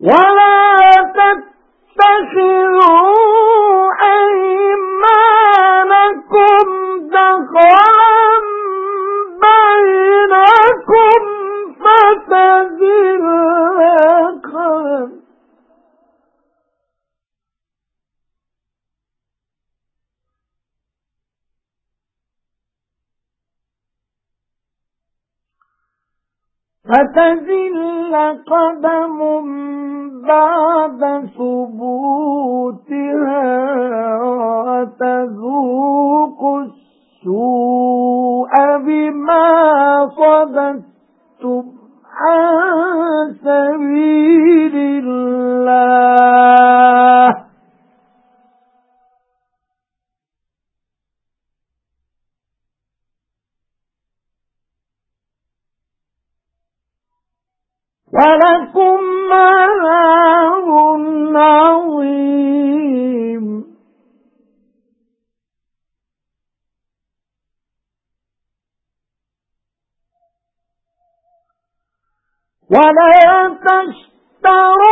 ولا تتخذوا أيمانكم دخلا بينكم فتذل فتزل قدم بعد ثبوتها وتذوق السوء بما صددتم عن سبيل وَلَكُمْ عَذَابٌ عَظِيمٌ. وَلَا تَشْتَرُوا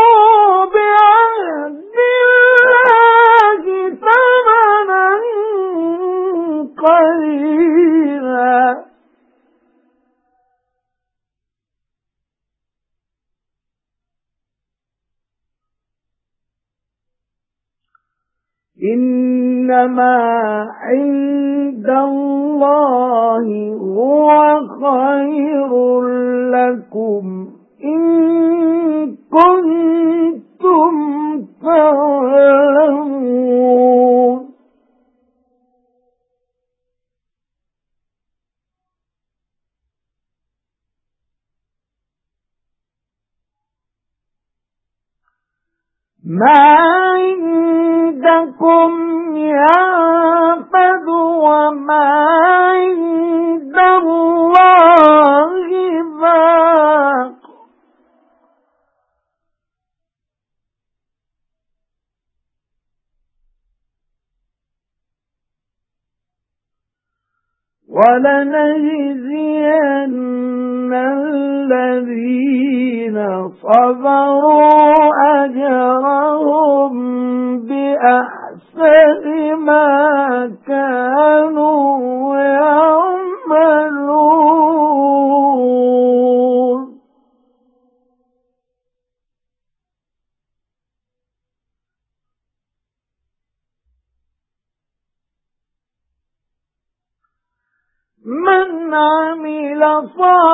إنما عند الله هو خير لكم إن كنتم تعلمون. ما عندكم ينفد وما عند الله باق. ولنجزين الذين صبروا أجرهم بأحسن من عمل صالحا